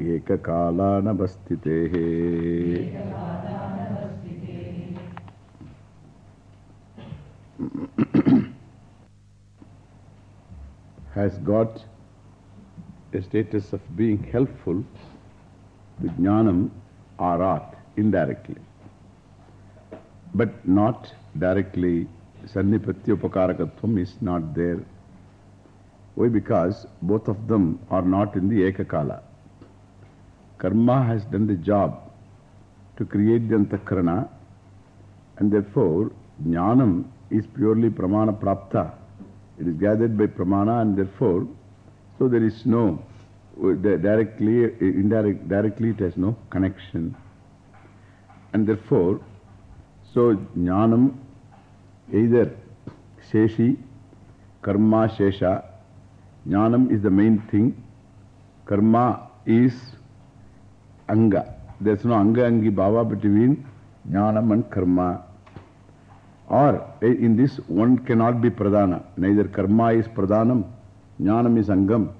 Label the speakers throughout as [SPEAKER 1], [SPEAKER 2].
[SPEAKER 1] Ekakalanabastitehe. has got a status of being helpful to jnanam arat indirectly, but not directly. Sannipatya upakarakatvam is not there. Why? Because both of them are not in the ekakala. Karma has done the job to create the antakarana and therefore jnanam is purely pramana prapta. It is gathered by pramana and therefore, so there is no, directly, indirect, directly it has no connection. And therefore, so jnanam either sheshi, karma shesha, jnanam is the main thing, karma is anga. There is no anga angi bhava between jnanam and karma. Or in this one cannot be pradhana. Neither karma is pradhanam, jnanam is angam.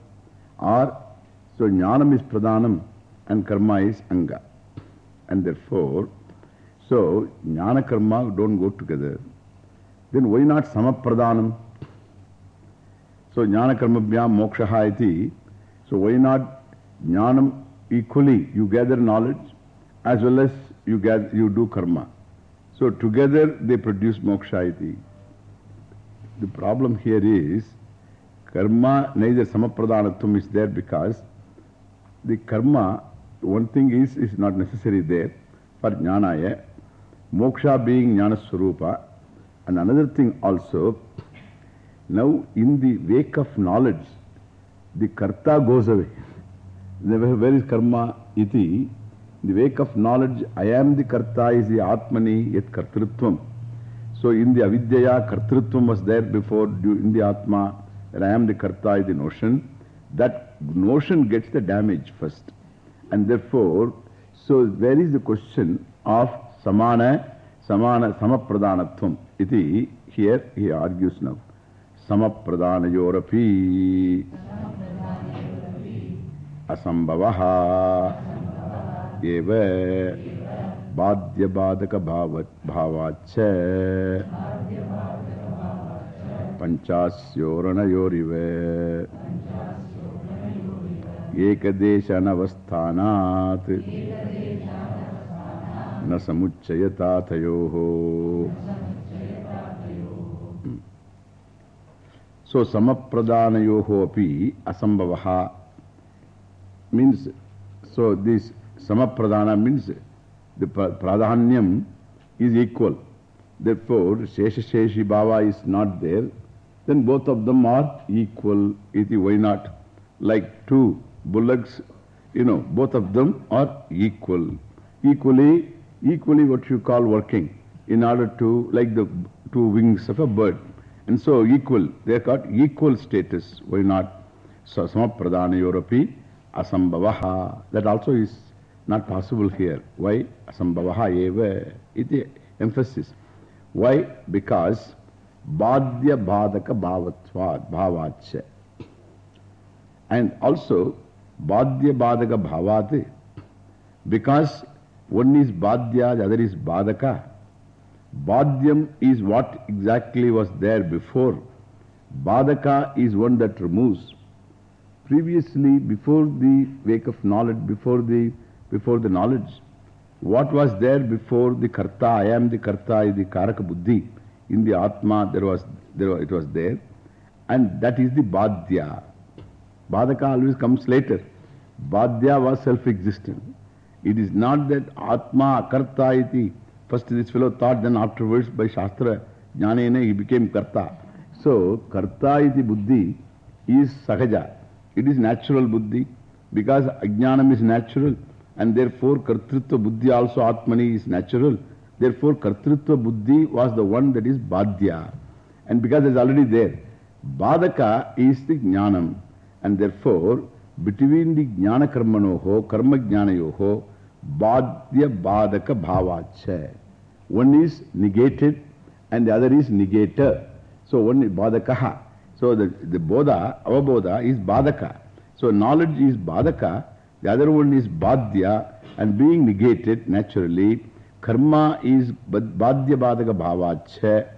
[SPEAKER 1] Or so jnanam is pradhanam and karma is anga. And therefore, so jnana karma don't go together. Then why not samapradhanam? So jnana karma bhyam mokshaha iti. So why not jnanam equally you gather knowledge as well as you, gather, you do karma. So together they produce moksha iti. The problem here is karma, neither samapradhanatvam is there because the karma, one thing is, is not necessary there for jnanaya. Moksha being jnana swarupa. And another thing also, now in the wake of knowledge, the karta goes away. Where is karma iti? The wake of knowledge, I am the karta is the atmani yet kartrutvam. So in the avidyaya, kartrutvam was there before in the atma, that I am the karta is the notion. That notion gets the damage first. And therefore, so where is the question of samana, samana, samapradhanatvam? Iti, here he argues now. असंभव। एवे बाध्य बाधक भावाच्च। पंचास्योरणयोरिवे एकदेश न समुच्चयता सो समप्रदान योहो means, so this samapradhana means the pradhanyam is equal. Therefore, shesha sheshi bhava is not there. Then both of them are equal. Iti, why not? Like two bullocks, you know, both of them are equal. Equally, equally what you call working in order to, like the two wings of a bird. And so equal, they are called equal status. Why not? So, samapradhana yorapi asambhavaha. That also is not possible here. Why? Asambhavaha eva. Iti emphasis. Why? Because badhya badaka bhavatvad, bhavacha. And also badhya badaka bhavat. Because one is badhya, the other is badaka. Badhyam is what exactly was there before. Badaka is one that removes. Previously, before the wake of knowledge, before the, before the knowledge, what was there before the karta, I am the karta, the karaka buddhi, in the atma, there was, there, it was there. And that is the badhya. Badaka always comes later. Badhya was self-existent. It is not that atma, karta iti, First this fellow thought, then afterwards by Shastra, Jnanena he became Karta. So, Karta iti buddhi is Sahaja. It is natural buddhi because Ajnanam is natural and therefore Kartrutva Buddhi also Atmani is natural. Therefore Kartrutva Buddhi was the one that is Badhya. And because it's already there, Badaka is the Jnanam. And therefore, between the Jnana Karmanoho, Karma Jnanayoho, Badhya Badaka Bhavacha. One is negated and the other is negator. So one is Badakaha. So the, the Bodha, our Bodha is Badaka. So knowledge is Badaka, the other one is Badhya, and being negated naturally, Karma is Badhya Badaka Bhavacha.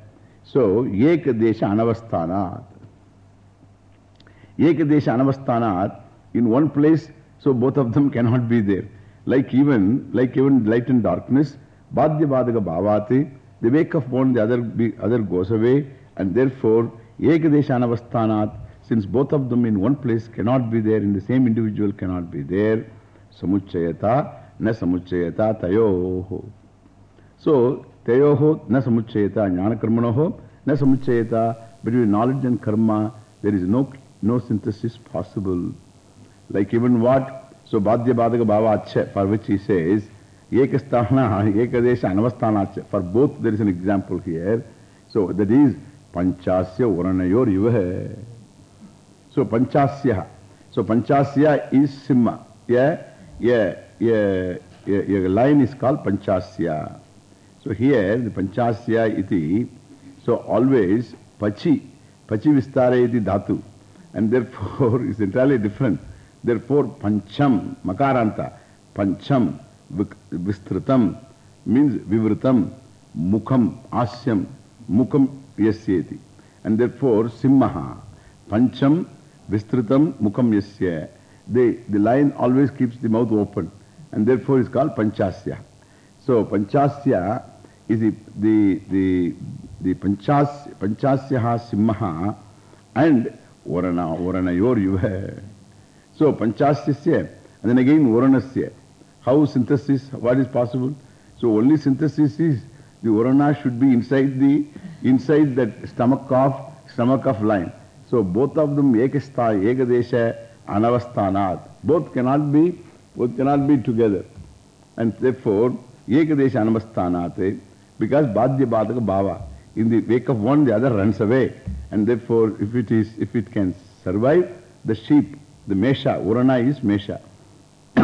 [SPEAKER 1] So Ekadesha Anavasthanat. Ekadesha Anavasthanat, in one place, so both of them cannot be there. Like even, like even light and darkness, Badhya Badaka Bhavati, the wake of one, the other, be, other goes away, and therefore, Ekadesha Anavasthanat, since both of them in one place cannot be there, in the same individual cannot be there, Samuchayata, na Samuchayata Tayoho. So, Tayoho na Samuchayata, Jnana Karmanoho, na Samuchayata, between knowledge and karma, there is no, no synthesis possible. Like even what? So, Badhya Badaka Bhava Acha, for which he says, Ekasthana, Ekadesha Anavasthana Acha. For both, there is an example here. So, that is Panchasya Varanayor Yuva. So, Panchasya. So, Panchasya is Simha. Yeah, yeah, yeah, yeah, yeah. line is called Panchasya. So, here the Panchasya iti. So, always Pachi. Pachi Vistara iti Dhatu. And therefore, it's entirely different. Therefore, Pancham, Makaranta, Pancham, Vistratam means Vivritam, Mukham, Asyam, Mukham Yasyeti. And therefore, Simmaha, Pancham, Vistratam, Mukham Yasya. The, the line always keeps the mouth open. And therefore, it's called Panchasya. So, Panchasya is the, the, the, the Panchas, Panchasyaha Simmaha and Varana, Varanayor Yuva. So, Panchasyasya, and then again Varanasya. How synthesis, what is possible? So, only synthesis is the Urana should be inside the, inside that stomach of, stomach of lion. So, both of them, Ekastha, Ekadesha, Anavasthanat, both cannot be, both cannot be together. And therefore, Ekadesha Anavasthanat, because Badhya Badaka Bhava, in the wake of one, the other runs away. And therefore, if it is, if it can survive, the sheep, the Mesha, Urana is Mesha.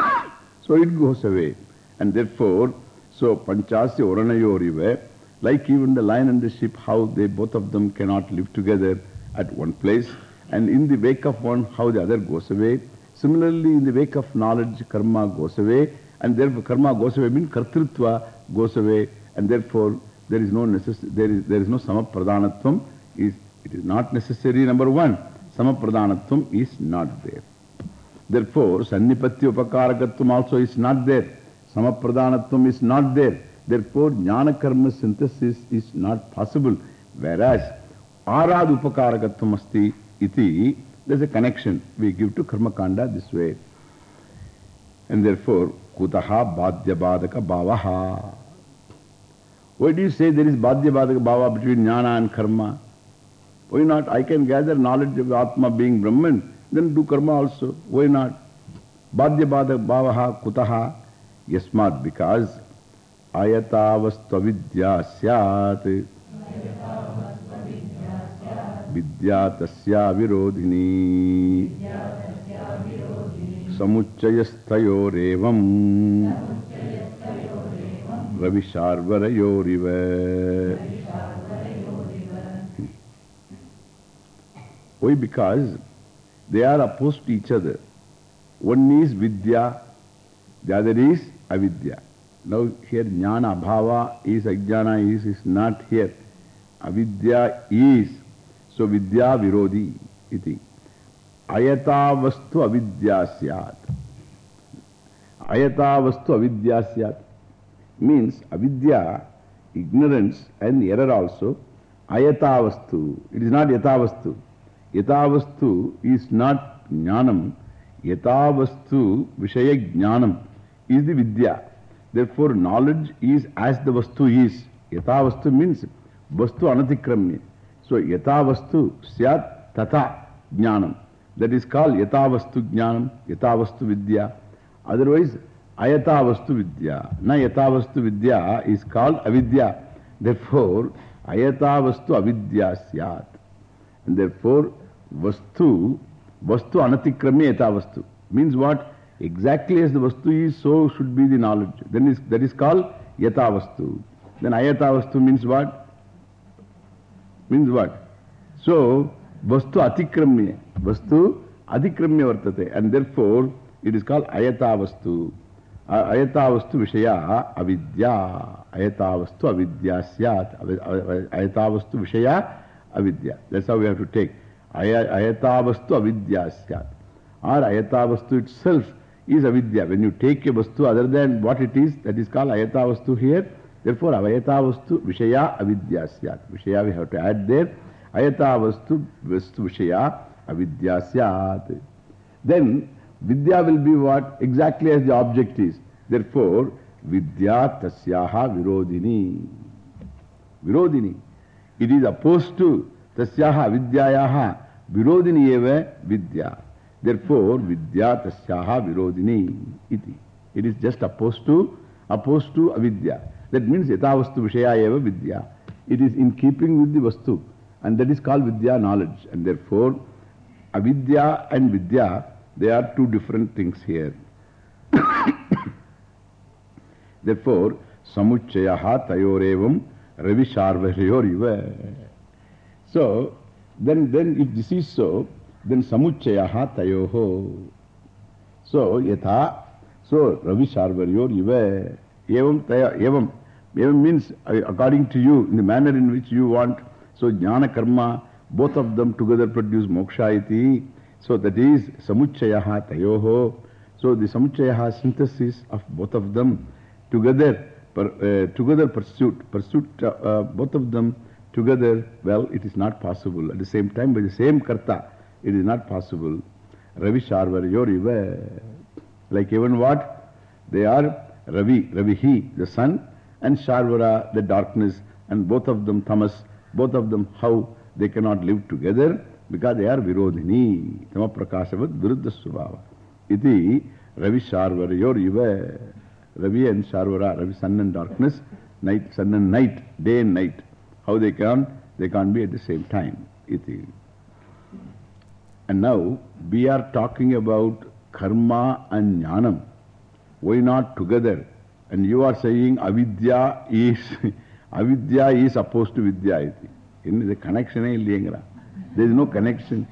[SPEAKER 1] so it goes away. And therefore, so Panchasya Uranayoriva, like even the lion and the sheep, how they both of them cannot live together at one place. And in the wake of one, how the other goes away. Similarly, in the wake of knowledge, karma goes away. And therefore, karma goes away means kartrutva goes away. And therefore, there is no necessity, there is, there is no samapradhanatvam. Is, it is not necessary, number one. Samapradhanatvam is not there. Therefore, Sannipatya Upakarakatvam also is not there. Samapradhanatvam is not there. Therefore, Jnana Karma synthesis is not possible. Whereas, Arad Upakarakatvam asti iti, there is a connection we give to Karma Kanda this way. And therefore, Kutaha Badhya Badaka Bhavaha. Why do you say there is Badhya Badaka Bhava between Jnana and Karma? Why not? I can gather knowledge of Atma being Brahman, then do Karma also. Why not? Badhya Badaka Bhavaha Kutaha. Yasmat, because Ayatavastavidya Syat. Vidya Tasya Virodhini. Samuchayastayorevam. Ravisharvarayoriva. Why? Because they are opposed to each other. One is Vidya, the other is Avidya. Now here Jnana Bhava is, Ajnana is, is not here. Avidya is. So Vidya Virodhi iti. Ayata vastu avidya syat. Ayata vastu avidya syat. Means avidya, ignorance and error also. Ayata vastu. It is not yata vastu. Yata vastu is not jnanam. Yata vastu vishaya jnanam is the vidya. Therefore, knowledge is as the vastu is. Yata vastu means vastu anatikramni. So, yata vastu syat tata jnanam. That is called yata vastu jnanam, yata vastu vidya. Otherwise, Ayatavastu Vidya. Na Yatavastu Vidya is called Avidya. Therefore, Ayatavastu Avidya Syat. And therefore, Vastu, Vastu Anatikrami Yatavastu. Means what? Exactly as the Vastu is, so should be the knowledge. Then is, that is called Yatavastu. Then Ayatavastu means what? Means what? So, Vastu Atikramya. Vastu Adikramya Vartate. And therefore, it is called Ayatavastu. Ayatavastu Vishaya Avidya. Ayatavastu Avidya Syat. Ayatavastu Vishaya Avidya. That's how we have to take. Ayatavastu Avidya Syat. Or Ayatavastu itself is Avidya. When you take a Vastu other than what it is, that is called Ayatavastu here. Therefore, Ayatavastu Vishaya Avidya Syat. Vishaya we have to add there. Ayatavastu Vastu vastu Vishaya Avidya Syat. Then, Vidya will be what? Exactly as the object is. Therefore, Vidya Tasyaha Virodhini. Virodhini. It is opposed to Tasyaha Vidyayaha Virodhini eva Vidya. Therefore, Vidya Tasyaha Virodhini iti. It is just opposed to, opposed to Avidya. That means Yatavastu Vishaya eva Vidya. It is in keeping with the Vastu. And that is called Vidya knowledge. And therefore, Avidya and Vidya They are two different things here. Therefore, Samuchayaha Tayorevam Ravi Sharvaryor So, then, then if this is so, then Samuchayaha Tayoho. So, Yatha, so Ravi Sharvaryor Iva. Evam Taya, Evam. Evam means according to you, in the manner in which you want. So, Jnana Karma, both of them together produce moksha iti. So that is Samuchayaha Tayoho. So the Samuchayaha synthesis of both of them together, per, uh, together pursuit, pursuit uh, uh, both of them together, well, it is not possible. At the same time, by the same Karta, it is not possible. Ravi Sharvar, Yoriva. Like even what? They are Ravi, Ravi he, the sun, and Sharvara, the darkness, and both of them, Tamas, both of them, how they cannot live together. because they are Virodhini. Tama Prakashavad Viruddha Svabhava. Iti Ravi Sharvaryor Iva. Ravi and Sharvara, Ravi sun and darkness, night, sun and night, day and night. How they can? They can't be at the same time. Iti. And now we are talking about karma and jnanam. Why not together? And you are saying avidya is, avidya is opposed to vidya. Iti. In the connection is There is no connection.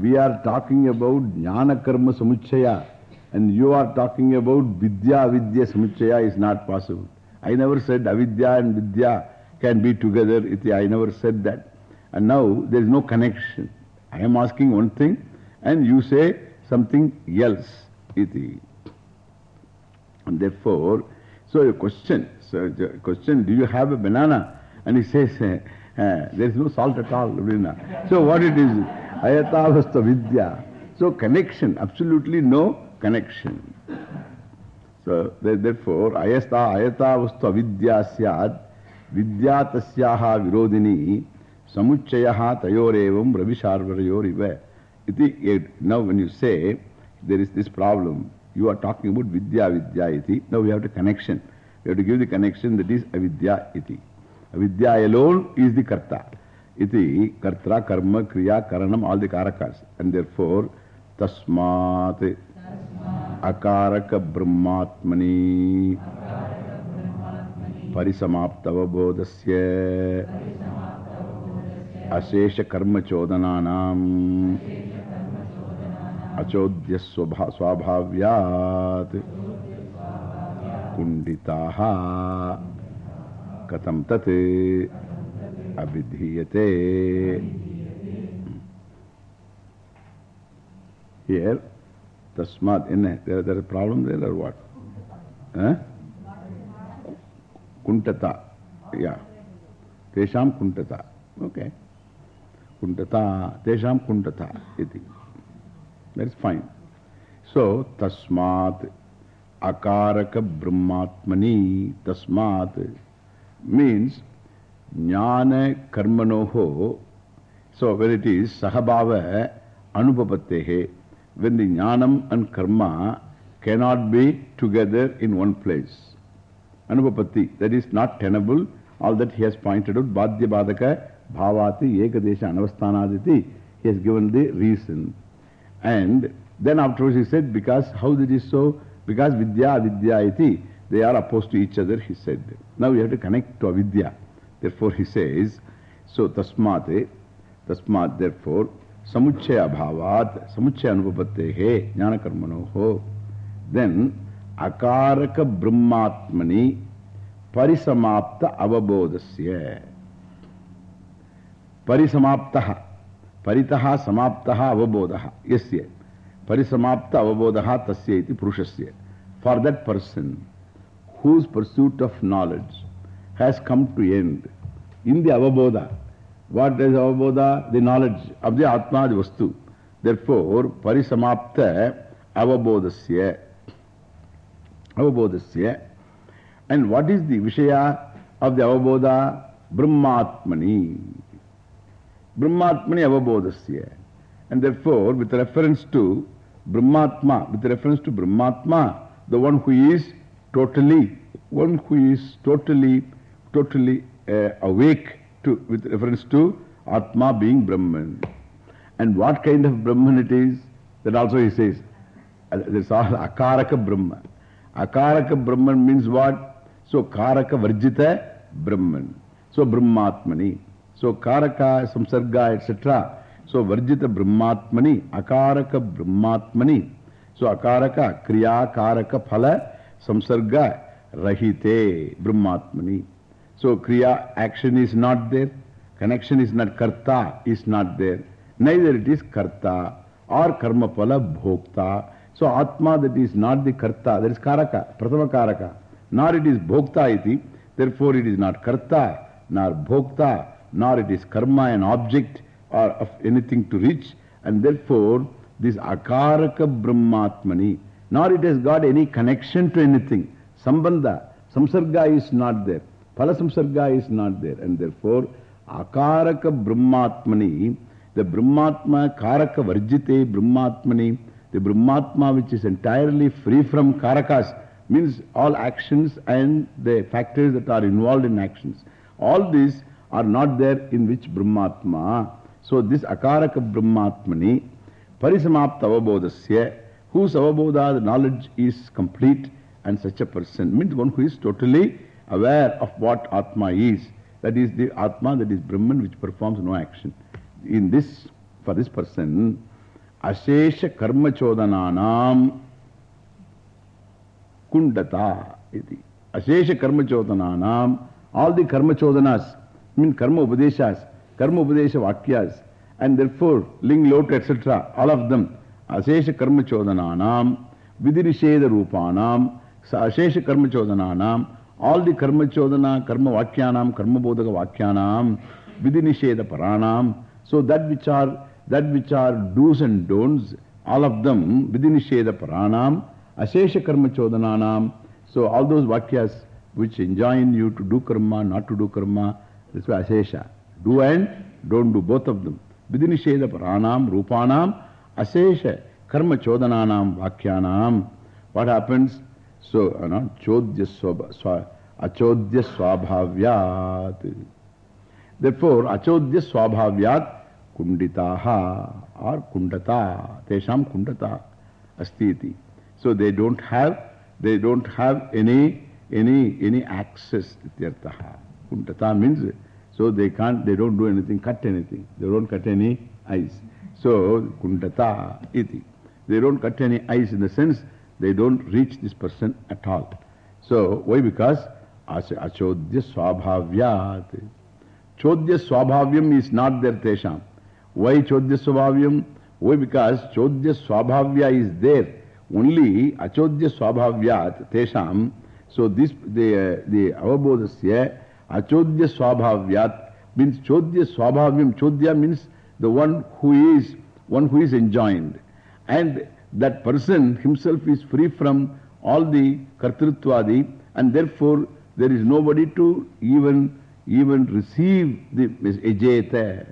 [SPEAKER 1] We are talking about Jnana Karma Samuchaya and you are talking about Vidya Vidya Samuchaya is not possible. I never said Avidya and Vidya can be together. I never said that. And now there is no connection. I am asking one thing and you say something else. Iti. And therefore, so a question, so a question, do you have a banana? And he says, uh, there is no salt at all. So what it is? Ayatavasta Vidya. So connection, absolutely no connection. So therefore, ayasta ayatavasta vidya syad vidya tasyaha virodini samuchayaha tayorevam ravisharvarayor. Now when you say there is this problem, you are talking about vidya vidya iti. Now we have the connection. We have to give the connection that is avidya iti. Vidya alone is the karta. Iti kartra, karma, kriya, karanam, all the karakas. And therefore, tasmat, akaraka brahmatmani, parisamaptava bodhasya, ashesha karma chodananam, achodhya swabhavyat, kunditaha, Katam tate avidhiyate. Here, tasmad, in there, there is a problem there or what? Eh? Kuntata. Yeah. Tesham kuntata. Okay. Kuntata. Tesham kuntata. Iti. That is fine. So, tasmat akaraka brahmatmani tasmat means jnana karmanoho. So when it is sahabhava anupapatehe, when the jnanam and karma cannot be together in one place. Anupapatti, that is not tenable. All that he has pointed out, Badaka, Bhavati, Ekadesha, Anavasthanaditi, he has given the reason. And then afterwards he said, because how that is so? Because Vidya, Avidya iti, they are opposed to each other, he said. Now we have to connect to Avidya. Therefore he says, so tasmate, tasmat, therefore, samuchaya bhavat, samuchaya anupapatte, jnana karmano ho. Then, akaraka brahmatmani parisamapta avabodhasya. परिसमाप्तः, परितः समाप्तः अवबोधः, यस्य परिसमाप्त अवबोधः तस्य इति पुरुषस्य। For that person whose pursuit of knowledge has come to end in the अवबोध what is अवबोध दि नालेज् आफ् दि आत्मादि वस्तु देर् फोर् परिसमाप्त अवबोधस्य अवबोधस्य एण्ड् वाट् इस् दि विषय आफ् दि अवबोध ब्रह्मात्मनि Brahmatmani Avabodhasya. And therefore, with reference to Brahmatma, with reference to Brahmatma, the one who is totally, one who is totally, totally uh, awake to, with reference to Atma being Brahman. And what kind of Brahman it is, that also he says. That's all Akaraka Brahma. Akaraka Brahman means what? So Karaka Varjita Brahman. So Brahmatmani. So Karaka, Samsarga, etc. So Varjita Brahmatmani, Akaraka Brahmatmani. So Akaraka, Kriya, Karaka, Phala, Samsarga, Rahite, Brahmatmani. So Kriya, action is not there. Connection is not, Karta is not there. Neither it is Karta or Karma Phala Bhokta. So Atma that is not the Karta, that is Karaka, Prathama Karaka. Nor it is Bhokta iti, therefore it is not Karta, nor Bhokta, nor it is Karma, an object or of anything to reach. And therefore this Akaraka Brahmatmani, nor it has got any connection to anything. Sambandha, Samsarga is not there. Phala Samsarga is not there. And therefore Akaraka Brahmatmani, the Brahmatma Karaka Varjite Brahmatmani, the Brahmatma which is entirely free from Karakas, means all actions and the factors that are involved in actions. All these are not there in which Brahmatma. So this Akaraka Brahmatmani, Parisamapta Avabodhasya, whose Avabodha, knowledge is complete and such a person means one who is totally aware of what Atma is. That is the Atma, that is Brahman which performs no action. In this, for this person, Ashesha Karma Chodananam Kundata. Ashesha Karma Chodananam, all the Karma Chodanas, mean Karma Upadeshas, Karma Upadesha Vakyas, and therefore Ling, Lot, etc., all of them, Ashesha Karma Chodananam, Vidinisheda Rupanam, Ashesha Karma Chodananam, all the Karma Chodana, Karma Vakyanam, Karma Bodhaka Vakyanam, Vidinisheda Paranam, so that which are, that which are do's and don'ts, all of them, Vidinisheda Paranam, Ashesha Karma Chodananam, so all those Vakyas which enjoin you to do karma, not to do karma, that's why Ashesha. Do and don't do, both of them. Vidinisheda Paranam, Rupanam, Ashesha Karma Chodananam, Vakyanam. What happens? So, you know, Chodya Swabha, Achodya Swabhavyat. Therefore, Achodya Swabhavyat Kunditaha or Kundata, Tesham Kundata Astiti. So they don't have, they don't have any, any, any access. Ityartaha. Kundata means, so they can't, they don't do anything, cut anything. They don't cut any eyes. So, Kundata iti. They don't cut any eyes in the sense they don't reach this person at all. So, why? Because Achodya Swabhavyat. Chodya Swabhavyam is not there, Tesham. Why Chodya Swabhavyam? Why? Because Chodya Swabhavya is there. Only Achodya Swabhavyat, Tesham. So, this, the, the Avabodhasya, Achodya Swabhavyat means Chodya Swabhavyam. Chodya means the one who is, one who is enjoined. And that person himself is free from all the kartritvadi and therefore there is nobody to even, even receive the ejeta.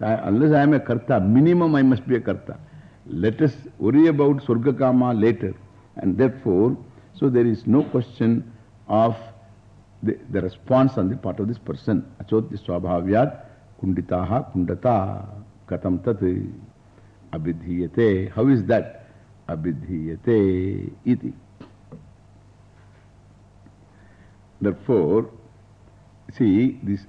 [SPEAKER 1] Unless I am a karta, minimum I must be a karta. Let us worry about Surga Kama later. And therefore, so there is no question of the, the response on the part of this person. Achoti swabhavyat kunditaha kundata katam tat abidhiyate. How is that? Abidhiyate iti. Therefore, see this,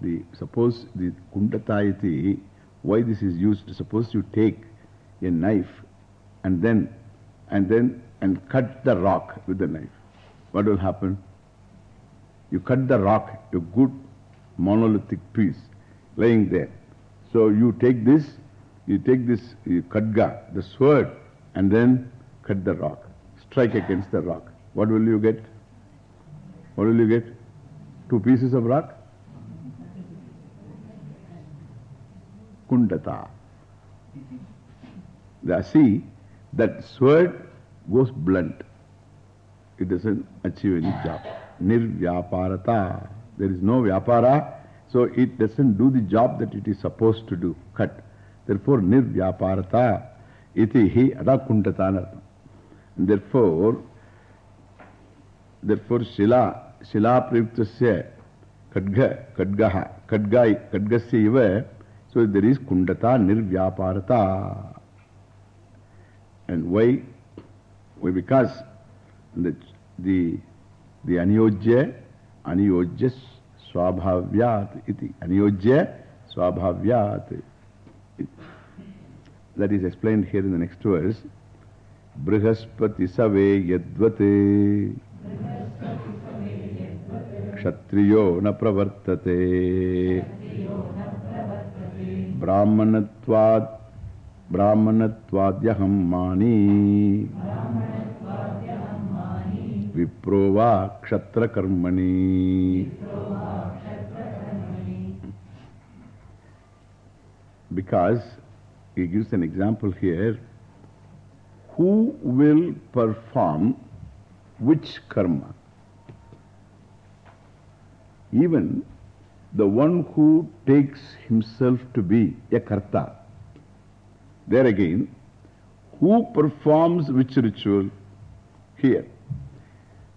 [SPEAKER 1] the, suppose the kundata iti, why this is used? Suppose you take a knife and then, and then, and cut the rock with the knife. What will happen? You cut the rock, a good monolithic piece laying there. So you take this, you take this you the sword, and then cut the rock. Strike against the rock. What will you get? What will you get? Two pieces of rock? Kundata. The, see, that sword goes blunt. It doesn't achieve any job. Nirvyaparata. There is no vyapara, so it doesn't do the job that it is supposed to do. Cut. Therefore, nirvyaparata iti hi adakundata. Therefore, therefore, shila, shila prayuktasya kadga, kadgaha, kadgai, kadgasya iva. So there is kundata nirvyaparata. And why? Why? Because the, the, the anyojya, anyojya swabhavyat iti. Anyojya swabhavyat. That is explained here in the next verse. Brihaspati save yadvate kshatriyo na pravartate brahmanatvad brahmanatvadyaham mani viprova kshatra karmani because he gives an example here who will perform which karma even the one who takes himself to be a karta there again who performs which ritual here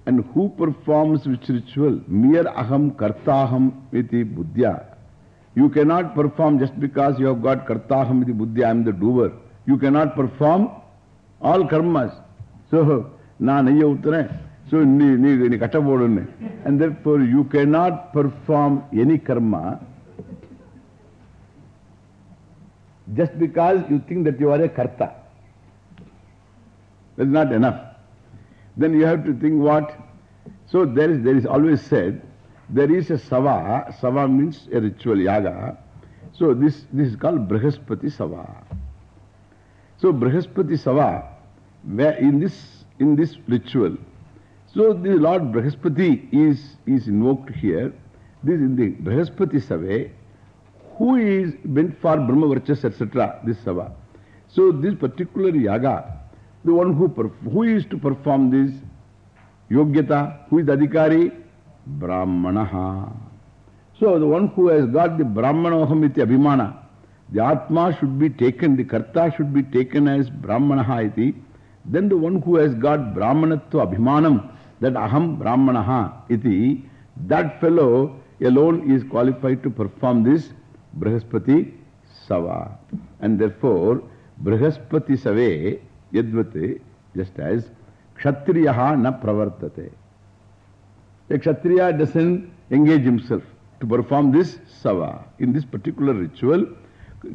[SPEAKER 1] And who performs which ritual? Mere aham kartaham iti buddhya. You cannot perform just because you have got kartaham iti buddhya, I am the doer. You cannot perform all karmas. So, na naya uttare. So, ni, ni, ni kata bodunne. And therefore, you cannot perform any karma just because you think that you are a karta. is not enough. Then you have to think what? So there is, there is always said, there is a sava, sava means a ritual yaga. So this, this is called Brihaspati Sava. So Brihaspati Sava, where in this, in this ritual, so the Lord Brihaspati is, is invoked here. This in the Brihaspati Sava, who is meant for Brahma Varchas, etc. This Sava. So this particular yaga, the one who, who is to perform this yogyata, who is the adhikari? Brahmanaha. So the one who has got the Brahmanoham iti abhimana, the Atma should be taken, the Karta should be taken as Brahmanaha iti. Then the one who has got Brahmanatva abhimanam, that Aham Brahmanaha iti, that fellow alone is qualified to perform this Brihaspati Sava. And therefore, Brihaspati Save Yadvate, just as Kshatriyaha na pravartate. A Kshatriya doesn't engage himself to perform this Sava. In this particular ritual,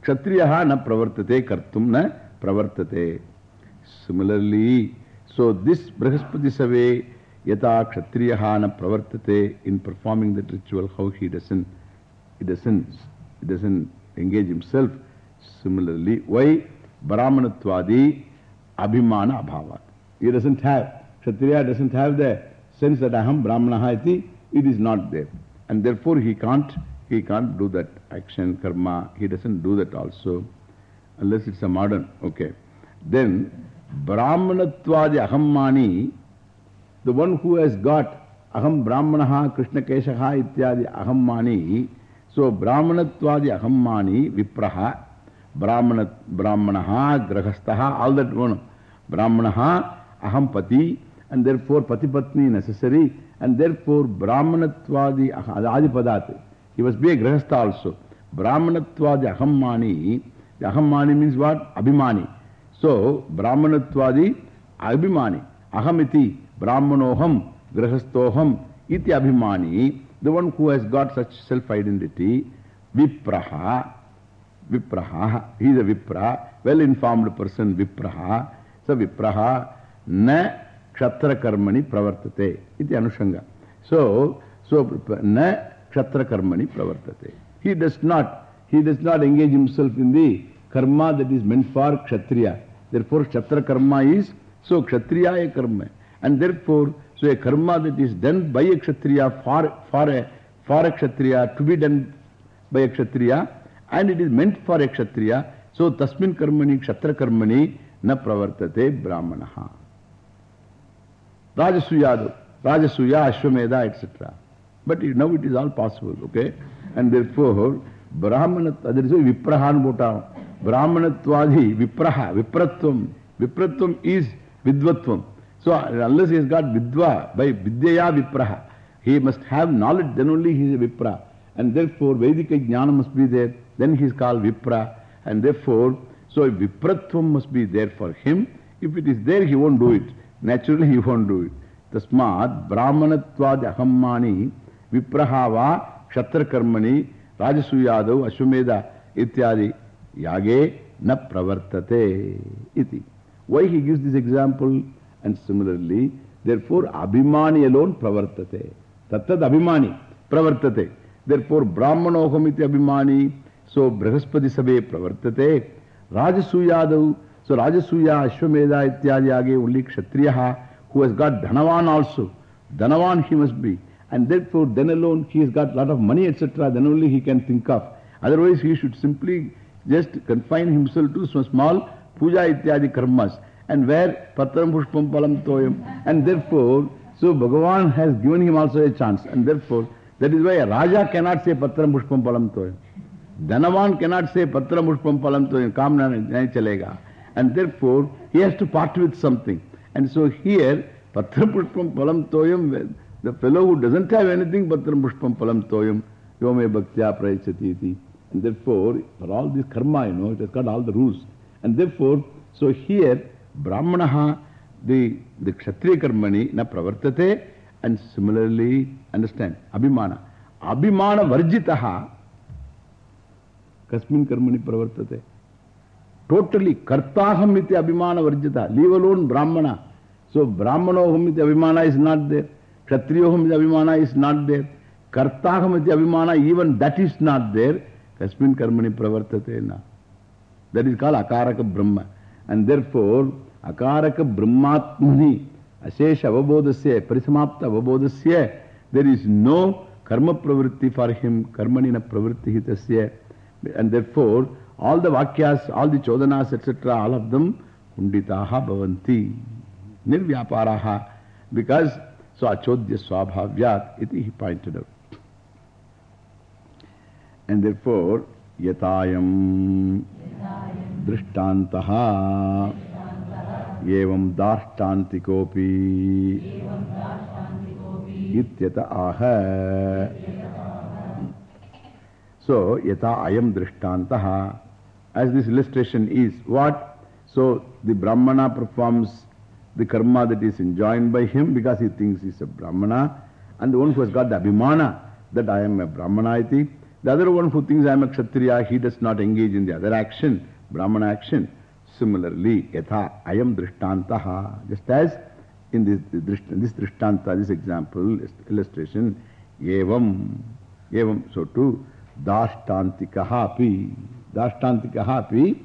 [SPEAKER 1] Kshatriyaha na pravartate, kartum na pravartate. Similarly, so this Brihaspati Save Yata Kshatriyaha na pravartate in performing that ritual, how he doesn't, he doesn't He doesn't engage himself. Similarly, why Brahmanatvadi Abhimana Abhavat? He doesn't have, Kshatriya doesn't have the sense that Aham Brahmanaha iti, it is not there. And therefore he can't, he can't do that action, karma, he doesn't do that also, unless it's a modern, okay. Then Brahmanatvadi Ahammani, the one who has got Aham Brahmanaha, Krishna Keshaha ityadi Ahammani, So, Brahmanatvadi ahammani vipraha, Brahmana, Brahmanaha, all that one. Brahmanaha, aham pati, and therefore pati patni necessary, and therefore brahmanatvadi adipadat. He must be a grahastha also. Brahmanatvadi ahammani, ahammani means what? Abhimani. So, brahmanatvadi abhimani. Ahamiti, brahmanoham, grahastoham, iti abhimani. The one who has got such self-identity, vipraha, vipraha, he is a vipra, well-informed person, vipraha. So, vipraha, na kshatra karmani pravartate, iti anushanga. So, so, na kshatra karmani pravartate. He does not, he does not engage himself in the karma that is meant for kshatriya. Therefore, kshatra karma is, so kshatriya karma. And therefore, so a karma that is done by a kshatriya for, for, a, for a kshatriya to be done by a kshatriya and it is meant for a kshatriya. So tasmin karmani kshatra karmani na pravartate brahmanaha. Rajasuyadu, Rajasuya, Ashwamedha, etc. But it, now it is all possible, okay? And therefore, Brahmanat, there is a Viprahan Bhota. Brahmanatvadi, Vipraha, Vipratvam. Vipratvam is Vidvatvam. So, unless he has got Vidva, by Vidyaya Vipraha, he must have knowledge, then only he is a Vipra. And therefore, Vedika Jnana must be there, then he is called Vipra. And therefore, so Vipratvam must be there for him. If it is there, he won't do it. Naturally, he won't do it. Tasmat, Brahmanatvad Ahammani, Viprahava, Kshatra Karmani, Rajasuyadav, Ashwamedha, Ityadi, Yage, na pravartate. Iti. Why he gives this example? And similarly, therefore, Abhimani alone pravartate. Tattad Abhimani pravartate. Therefore, Brahmanoham iti Abhimani. So, Brahaspati Sabe pravartate. Rajasuyadav. So, Rajasuya, Ashwamedha, Ityadi, Yage, only Kshatriyaha, who has got Dhanavan also. Dhanavan he must be. And therefore, then alone he has got lot of money, etc. Then only he can think of. Otherwise, he should simply just confine himself to some small puja ityadi karmas. And where patram pushpam palam toyam. And therefore, so Bhagavan has given him also a chance. And therefore, that is why a Raja cannot say patram pushpam palam toyam. Dhanavan cannot say patram pushpam palam toyam. Kam nahi chalega. And therefore, he has to part with something. And so here, patram pushpam palam toyam, the fellow who doesn't have anything, patram pushpam palam toyam, yome bhaktya prayachati iti. And therefore, for all this karma, you know, it has got all the rules. And therefore, so here, Brahmanaha, the, the Kshatriya karmani, na pravartate, and similarly, understand, Abhimana. Abhimana varjitaha, kasmin karmani pravartate. Totally, kartaham iti abhimana varjita. Leave alone Brahmana. So, Brahmanoham iti abhimana is not there. Kshatriyoham iti abhimana is not there. Kartaham iti abhimana, even that is not there. Kasmin karmani pravartate na. That is called Akaraka Brahma. And therefore, Akaraka Brahmatmani, Ashesha Avabodhasya, Parisamapta Avabodhasya, there is no karma pravritti for him, karmani na pravritti hitasya. And therefore, all the vakyas, all the chodanas, etc., all of them, unditaha bhavanti, nirvyaparaha. Because, so achodhya swabhavyat, iti he pointed out. And therefore, yatayam drishtantaha dashtantikopi ityata aha. So, yata ayam drishtantaha. As this illustration is, what? So, the Brahmana performs the karma that is enjoined by him because he thinks he is a Brahmana. And the one who has got the Abhimana that I am a Brahmana iti. The other one who thinks I am a Kshatriya, he does not engage in the other action, Brahmana action. Similarly, yatha ayam drishtantaha. Just as in this, this drishtanta, this example, illustration, evam, evam, so too, dashtantikaha api, dashtantikaha api,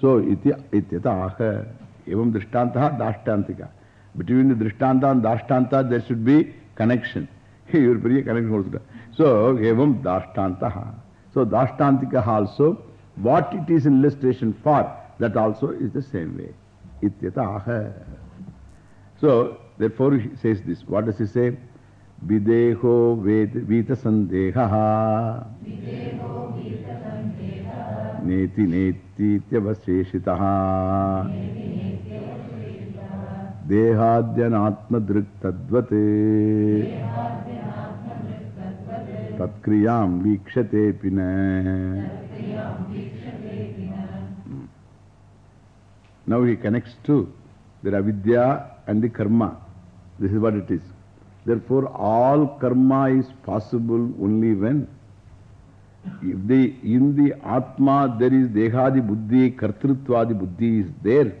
[SPEAKER 1] so iti, ityata aha, evam drishtantaha, dashtantika. Between the drishtanta and dashtanta, there should be connection. Here, very connection also. So, evam dashtantaha. So, dashtantika also, what it is in illustration for, that also is the same way. Ityata aha. So, therefore he says this. What does he say? Videho vita sandeha. Neti neti tyavaseshitaha. Dehadyanatma drik tadvate Tatkriyam vikshate pina. Now he connects to the avidya and the karma. This is what it is. Therefore, all karma is possible only when if the, in the Atma there is Dehadi Buddhi, Kartritvadi Buddhi is there.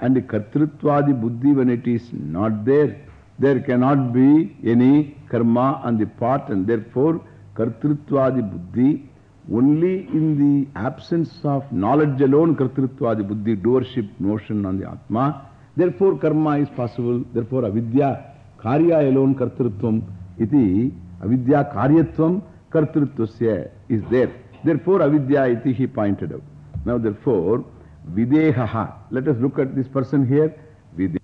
[SPEAKER 1] And the Kartritvadi Buddhi, when it is not there, there cannot be any karma on the part, and therefore Kartritvadi Buddhi, only in the absence of knowledge alone, Kartritvadi Buddhi, doership notion on the Atma, therefore karma is possible, therefore avidya, karya alone Kartritvam, iti avidya karyatvam kartritvasya is there. Therefore avidya iti he pointed out. Now therefore, videhaha, let us look at this person here, videha.